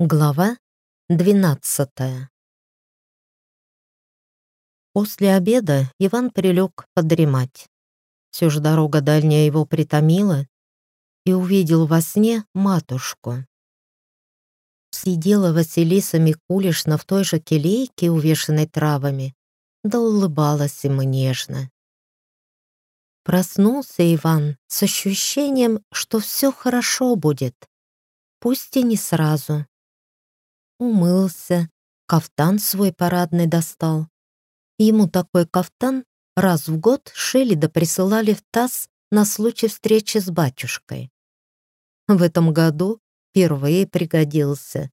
Глава двенадцатая После обеда Иван прилег подремать. Все же дорога дальняя его притомила и увидел во сне матушку. Сидела Василиса Микулишна в той же келейке, увешанной травами, да улыбалась ему нежно. Проснулся Иван с ощущением, что все хорошо будет, пусть и не сразу умылся, кафтан свой парадный достал. Ему такой кафтан раз в год шили да присылали в таз на случай встречи с батюшкой. В этом году впервые пригодился.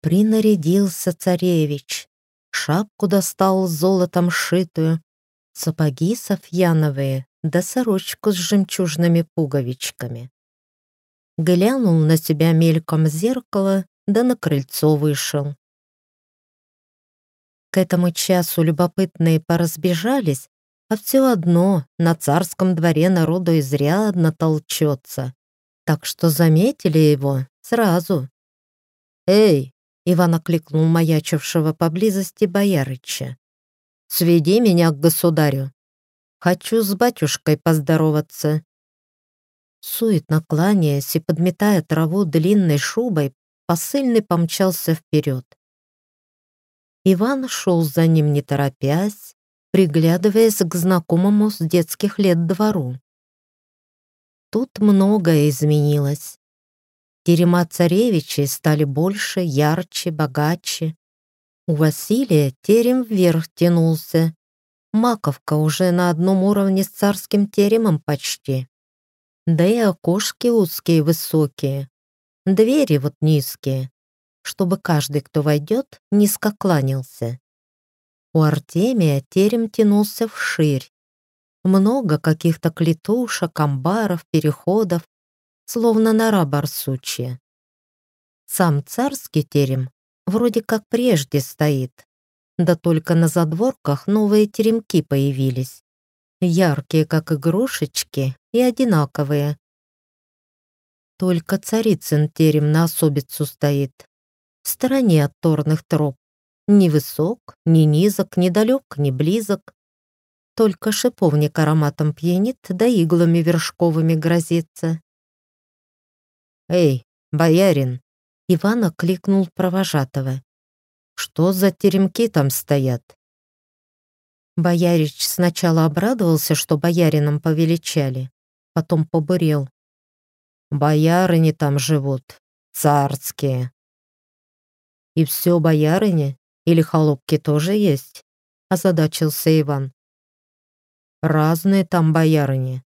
Принарядился царевич, шапку достал золотом шитую, сапоги софьяновые да сорочку с жемчужными пуговичками. Глянул на себя мельком зеркало да на крыльцо вышел. К этому часу любопытные поразбежались, а все одно на царском дворе народу изрядно толчется, так что заметили его сразу. «Эй!» — Иван окликнул маячившего поблизости боярыча. «Сведи меня к государю. Хочу с батюшкой поздороваться». Суетно кланяясь и подметая траву длинной шубой, посыльный помчался вперед. Иван шел за ним не торопясь, приглядываясь к знакомому с детских лет двору. Тут многое изменилось. Терема царевичей стали больше, ярче, богаче. У Василия терем вверх тянулся. Маковка уже на одном уровне с царским теремом почти. Да и окошки узкие высокие, Двери вот низкие, чтобы каждый, кто войдет, низко кланялся. У Артемия терем тянулся вширь. Много каких-то клетушек, амбаров, переходов, словно нора барсучья. Сам царский терем вроде как прежде стоит, да только на задворках новые теремки появились. Яркие, как игрушечки, и одинаковые, только царицын терем на особицу стоит. В стороне от торных троп. Ни высок, ни низок, ни далек, ни близок. Только шиповник ароматом пьянит, да иглами вершковыми грозится. «Эй, боярин!» Иван окликнул провожатого. «Что за теремки там стоят?» Боярич сначала обрадовался, что боярином повеличали, потом побурел. Боярыни там живут, царские. И все боярыни или холопки тоже есть? Озадачился Иван. Разные там боярыни.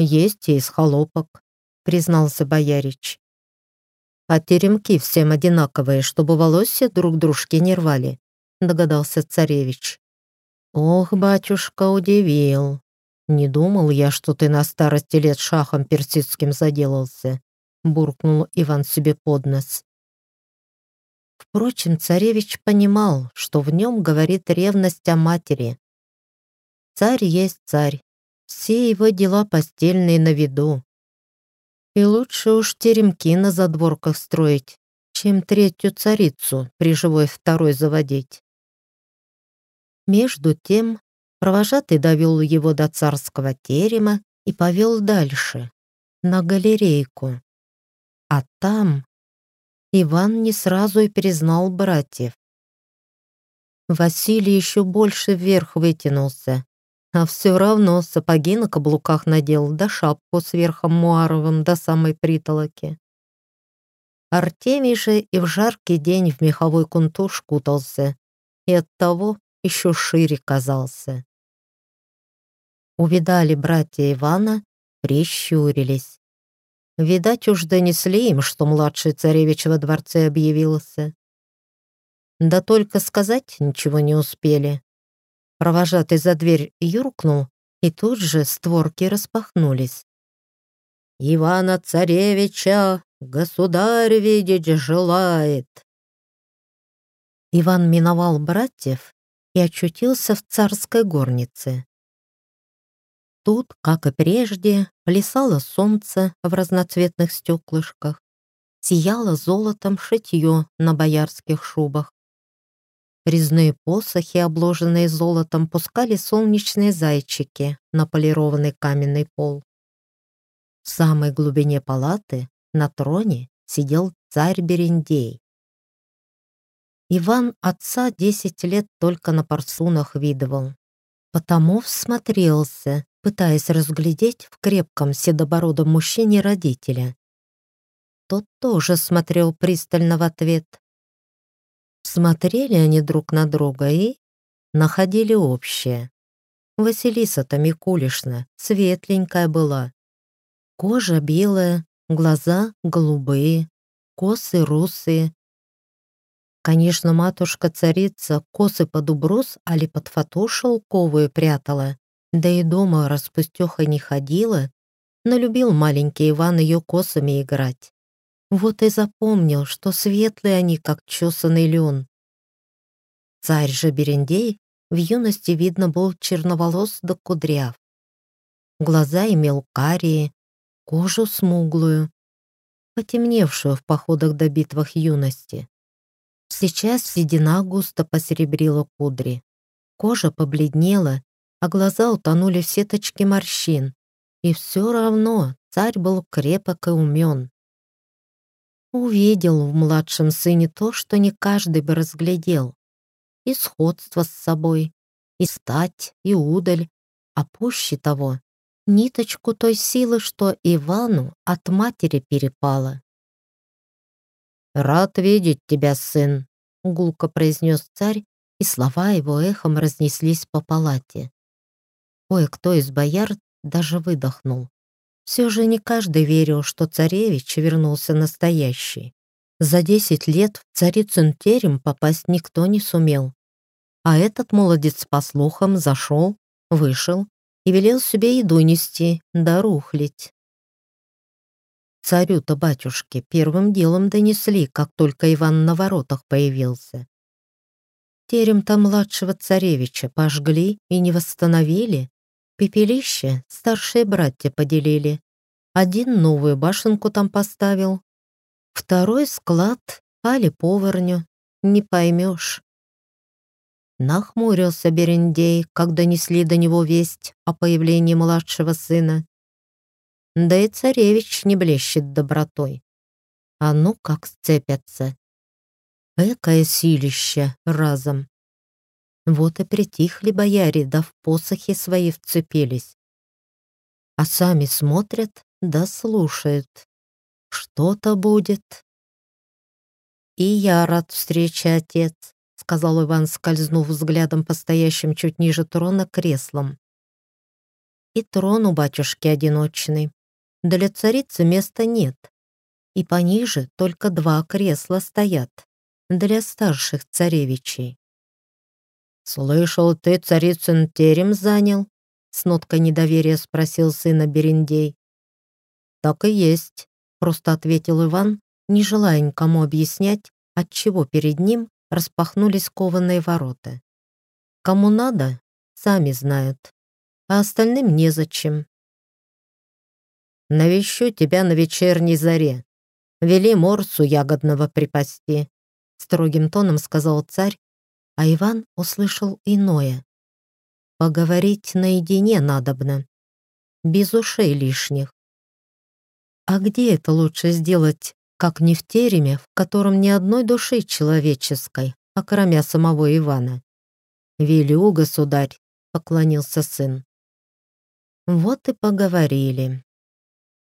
Есть и из холопок, признался боярич. А теремки всем одинаковые, чтобы волосы друг дружке не рвали, догадался царевич. Ох, батюшка удивил. «Не думал я, что ты на старости лет шахом персидским заделался», буркнул Иван себе под нос. Впрочем, царевич понимал, что в нем говорит ревность о матери. Царь есть царь, все его дела постельные на виду. И лучше уж теремки на задворках строить, чем третью царицу при живой второй заводить. Между тем Провожатый довел его до царского терема и повел дальше, на галерейку. А там Иван не сразу и признал братьев. Василий еще больше вверх вытянулся, а все равно сапоги на каблуках надел, да шапку с верхом муаровым до самой притолоки. Артемий же и в жаркий день в меховой кунтуш кутался, и оттого еще шире казался. Увидали братья Ивана, прищурились. Видать, уж донесли им, что младший царевич во дворце объявился. Да только сказать ничего не успели. Провожатый за дверь юркнул, и тут же створки распахнулись. «Ивана царевича государь видеть желает!» Иван миновал братьев и очутился в царской горнице. Тут, как и прежде, плясало солнце в разноцветных стеклышках. сияло золотом шитье на боярских шубах. Резные посохи, обложенные золотом, пускали солнечные зайчики на полированный каменный пол. В самой глубине палаты на троне сидел царь Берендей. Иван отца десять лет только на парсунах видывал. Потому всмотрелся, пытаясь разглядеть в крепком седобородом мужчине родителя. Тот тоже смотрел пристально в ответ. Смотрели они друг на друга и находили общее. Василиса-то Микулишна светленькая была. Кожа белая, глаза голубые, косы русые. Конечно, матушка-царица косы под уброс, али под фату шелковую прятала, да и дома распустеха не ходила, но любил маленький Иван ее косами играть. Вот и запомнил, что светлые они, как чесанный лен. Царь же Берендей в юности, видно, был черноволос да кудряв. Глаза имел карие, кожу смуглую, потемневшую в походах до битвах юности. Сейчас седина густо посеребрила кудри. Кожа побледнела, а глаза утонули в сеточке морщин. И все равно царь был крепок и умен. Увидел в младшем сыне то, что не каждый бы разглядел. И сходство с собой, и стать, и удаль, а пуще того — ниточку той силы, что Ивану от матери перепала. «Рад видеть тебя, сын», — гулко произнес царь, и слова его эхом разнеслись по палате. Кое-кто из бояр даже выдохнул. Все же не каждый верил, что царевич вернулся настоящий. За десять лет в царицын терем попасть никто не сумел. А этот молодец, по слухам, зашел, вышел и велел себе еду нести, да рухлить. Царю-то батюшке первым делом донесли, как только Иван на воротах появился. Терем-то младшего царевича пожгли и не восстановили, Пепелище старшие братья поделили. Один новую башенку там поставил, второй склад, али поварню, не поймешь. Нахмурился Берендей, когда несли до него весть о появлении младшего сына. Да и царевич не блещет добротой. А ну как сцепятся. Экое силище разом. Вот и притихли бояре, да в посохи свои вцепились. А сами смотрят да слушают. Что-то будет. «И я рад встрече, отец», — сказал Иван, скользнув взглядом по стоящим чуть ниже трона креслом. «И трон у батюшки одиночный. Для царицы места нет. И пониже только два кресла стоят. Для старших царевичей. «Слышал, ты царицын терем занял?» С ноткой недоверия спросил сына Берендей. «Так и есть», — просто ответил Иван, не желая никому объяснять, отчего перед ним распахнулись кованые ворота. «Кому надо, сами знают, а остальным незачем». «Навещу тебя на вечерней заре. Вели морсу ягодного припасти», — строгим тоном сказал царь, а Иван услышал иное. Поговорить наедине надобно, без ушей лишних. А где это лучше сделать, как не в тереме, в котором ни одной души человеческой, окромя самого Ивана? «Велю, государь», — поклонился сын. Вот и поговорили.